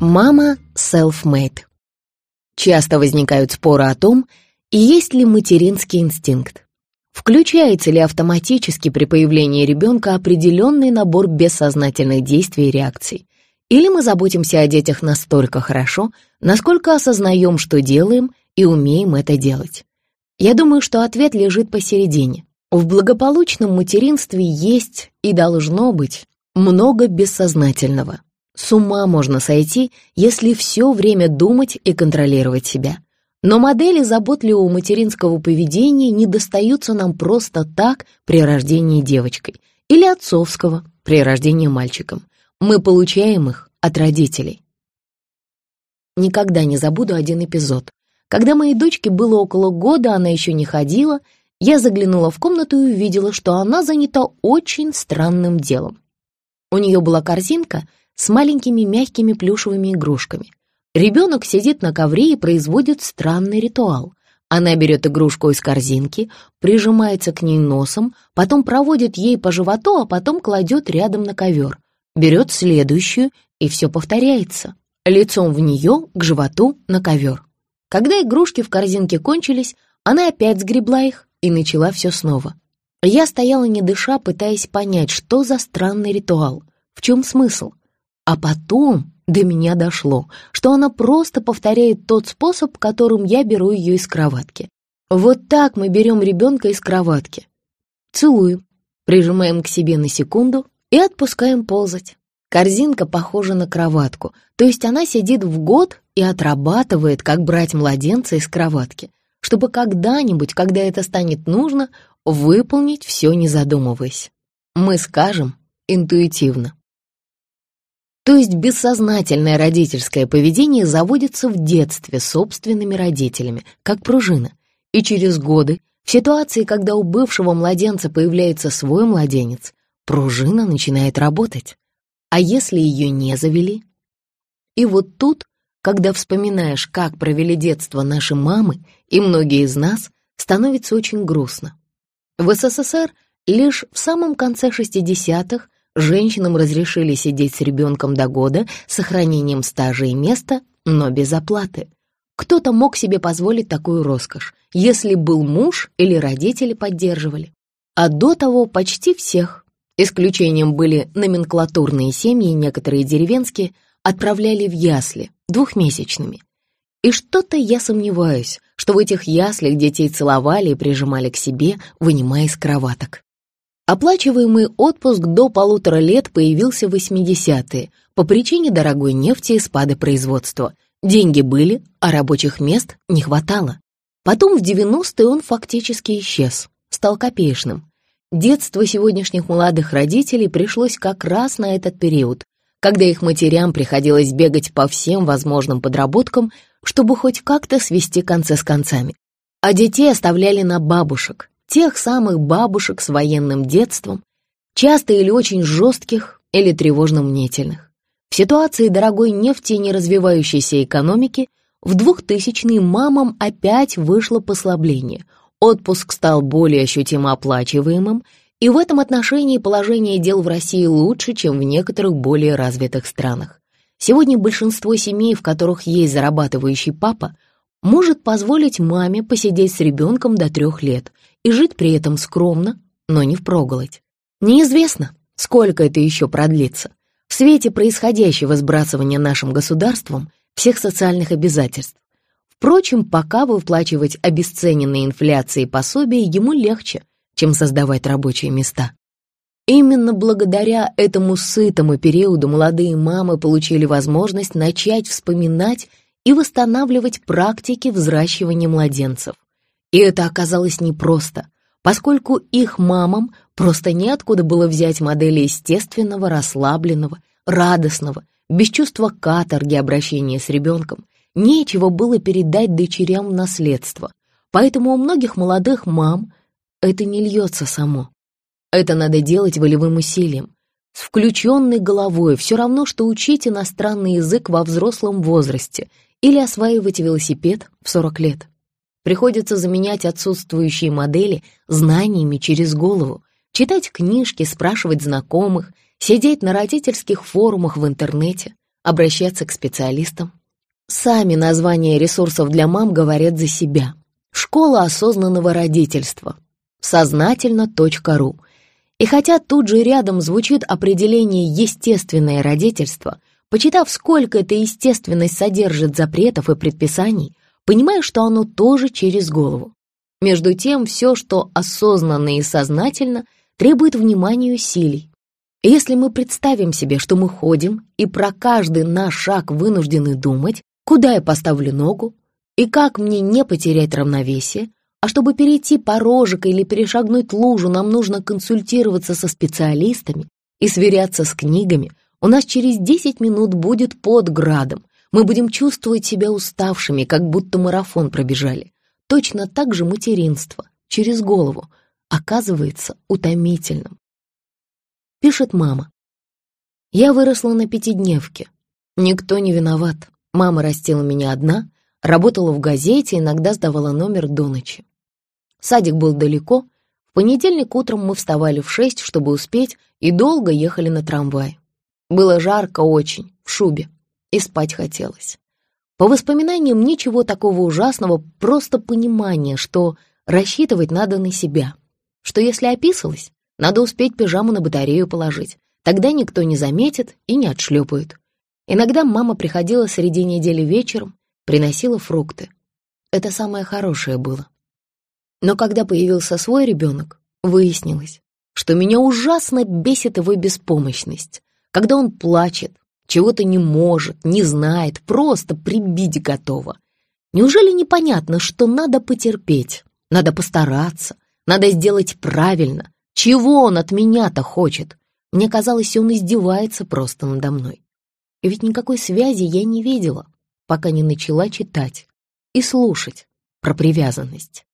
Мама self-made. Часто возникают споры о том, есть ли материнский инстинкт. Включается ли автоматически при появлении ребенка определенный набор бессознательных действий и реакций? Или мы заботимся о детях настолько хорошо, насколько осознаем, что делаем, и умеем это делать? Я думаю, что ответ лежит посередине. В благополучном материнстве есть и должно быть много бессознательного. С ума можно сойти, если все время думать и контролировать себя. Но модели заботливого материнского поведения не достаются нам просто так при рождении девочкой или отцовского при рождении мальчиком. Мы получаем их от родителей. Никогда не забуду один эпизод. Когда моей дочке было около года, она еще не ходила, я заглянула в комнату и увидела, что она занята очень странным делом. У нее была корзинка с маленькими мягкими плюшевыми игрушками. Ребенок сидит на ковре и производит странный ритуал. Она берет игрушку из корзинки, прижимается к ней носом, потом проводит ей по животу, а потом кладет рядом на ковер. Берет следующую, и все повторяется. Лицом в нее, к животу, на ковер. Когда игрушки в корзинке кончились, она опять сгребла их и начала все снова. Я стояла не дыша, пытаясь понять, что за странный ритуал, в чем смысл — а потом до меня дошло, что она просто повторяет тот способ, которым я беру ее из кроватки. Вот так мы берем ребенка из кроватки. Целуем, прижимаем к себе на секунду и отпускаем ползать. Корзинка похожа на кроватку, то есть она сидит в год и отрабатывает, как брать младенца из кроватки, чтобы когда-нибудь, когда это станет нужно, выполнить все не задумываясь. Мы скажем интуитивно. То есть бессознательное родительское поведение заводится в детстве собственными родителями, как пружина. И через годы, в ситуации, когда у бывшего младенца появляется свой младенец, пружина начинает работать. А если ее не завели? И вот тут, когда вспоминаешь, как провели детство наши мамы и многие из нас, становится очень грустно. В СССР лишь в самом конце 60-х Женщинам разрешили сидеть с ребенком до года с сохранением стажа и места, но без оплаты. Кто-то мог себе позволить такую роскошь, если был муж или родители поддерживали. А до того почти всех, исключением были номенклатурные семьи, некоторые деревенские, отправляли в ясли двухмесячными. И что-то я сомневаюсь, что в этих яслях детей целовали и прижимали к себе, вынимая из кроваток. Оплачиваемый отпуск до полутора лет появился в 80-е по причине дорогой нефти и спада производства. Деньги были, а рабочих мест не хватало. Потом в 90-е он фактически исчез, стал копеечным. Детство сегодняшних молодых родителей пришлось как раз на этот период, когда их матерям приходилось бегать по всем возможным подработкам, чтобы хоть как-то свести концы с концами. А детей оставляли на бабушек, тех самых бабушек с военным детством, часто или очень жестких, или тревожно-мнительных. В ситуации дорогой нефти и неразвивающейся экономики в 2000-е мамам опять вышло послабление, отпуск стал более ощутимо оплачиваемым, и в этом отношении положение дел в России лучше, чем в некоторых более развитых странах. Сегодня большинство семей, в которых есть зарабатывающий папа, может позволить маме посидеть с ребенком до трех лет и жить при этом скромно, но не впроголодь. Неизвестно, сколько это еще продлится. В свете происходящего сбрасывания нашим государством всех социальных обязательств. Впрочем, пока выплачивать обесцененные инфляцией пособия ему легче, чем создавать рабочие места. Именно благодаря этому сытому периоду молодые мамы получили возможность начать вспоминать и восстанавливать практики взращивания младенцев. И это оказалось непросто, поскольку их мамам просто неоткуда было взять модели естественного, расслабленного, радостного, без чувства каторги обращения с ребенком, нечего было передать дочерям в наследство. Поэтому у многих молодых мам это не льется само. Это надо делать волевым усилием, с включенной головой, все равно, что учить иностранный язык во взрослом возрасте или осваивать велосипед в 40 лет. Приходится заменять отсутствующие модели знаниями через голову, читать книжки, спрашивать знакомых, сидеть на родительских форумах в интернете. обращаться к специалистам. Сами названия ресурсов для мам говорят за себя. Школа осознанного родительства. Сознательно.ру. И хотя тут же рядом звучит определение «естественное родительство», почитав, сколько эта естественность содержит запретов и предписаний, понимая, что оно тоже через голову. Между тем, все, что осознанно и сознательно, требует внимания и усилий. Если мы представим себе, что мы ходим и про каждый наш шаг вынуждены думать, куда я поставлю ногу и как мне не потерять равновесие, а чтобы перейти порожек или перешагнуть лужу, нам нужно консультироваться со специалистами и сверяться с книгами, у нас через 10 минут будет под градом. Мы будем чувствовать себя уставшими, как будто марафон пробежали. Точно так же материнство, через голову, оказывается утомительным. Пишет мама. Я выросла на пятидневке. Никто не виноват. Мама растила меня одна, работала в газете, иногда сдавала номер до ночи. Садик был далеко. В понедельник утром мы вставали в шесть, чтобы успеть, и долго ехали на трамвае. Было жарко очень, в шубе, и спать хотелось. По воспоминаниям ничего такого ужасного, просто понимание, что рассчитывать надо на себя, что если описалось, надо успеть пижаму на батарею положить, тогда никто не заметит и не отшлепают. Иногда мама приходила среди недели вечером, приносила фрукты. Это самое хорошее было. Но когда появился свой ребенок, выяснилось, что меня ужасно бесит его беспомощность, когда он плачет, чего-то не может, не знает, просто прибить готово. Неужели непонятно, что надо потерпеть, надо постараться, надо сделать правильно? Чего он от меня-то хочет? Мне казалось, он издевается просто надо мной. И ведь никакой связи я не видела, пока не начала читать и слушать про привязанность.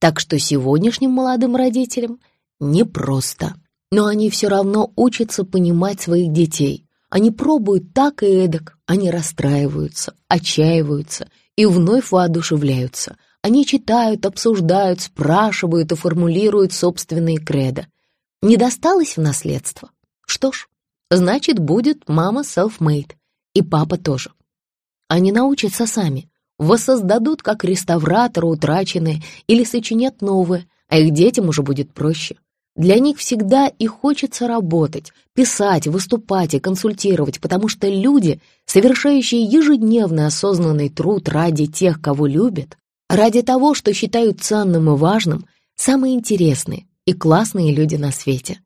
Так что сегодняшним молодым родителям непросто. Но они все равно учатся понимать своих детей. Они пробуют так и эдак, они расстраиваются, отчаиваются и вновь воодушевляются. Они читают, обсуждают, спрашивают и формулируют собственные кредо. Не досталось в наследство? Что ж, Значит, будет мама self-made, и папа тоже. Они научатся сами, воссоздадут как реставраторы утраченные или сочинят новые, а их детям уже будет проще. Для них всегда и хочется работать, писать, выступать и консультировать, потому что люди, совершающие ежедневный осознанный труд ради тех, кого любят, ради того, что считают ценным и важным, самые интересные и классные люди на свете.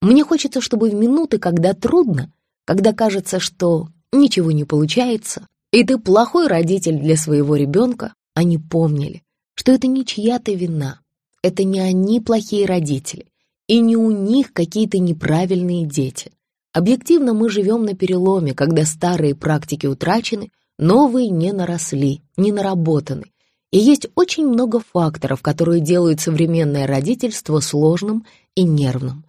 Мне хочется, чтобы в минуты, когда трудно, когда кажется, что ничего не получается, и ты плохой родитель для своего ребенка, они помнили, что это не чья-то вина, это не они плохие родители, и не у них какие-то неправильные дети. Объективно мы живем на переломе, когда старые практики утрачены, новые не наросли, не наработаны. И есть очень много факторов, которые делают современное родительство сложным и нервным.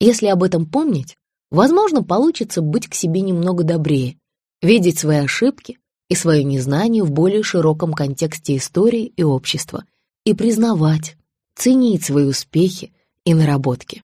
Если об этом помнить, возможно, получится быть к себе немного добрее, видеть свои ошибки и свое незнание в более широком контексте истории и общества и признавать, ценить свои успехи и наработки.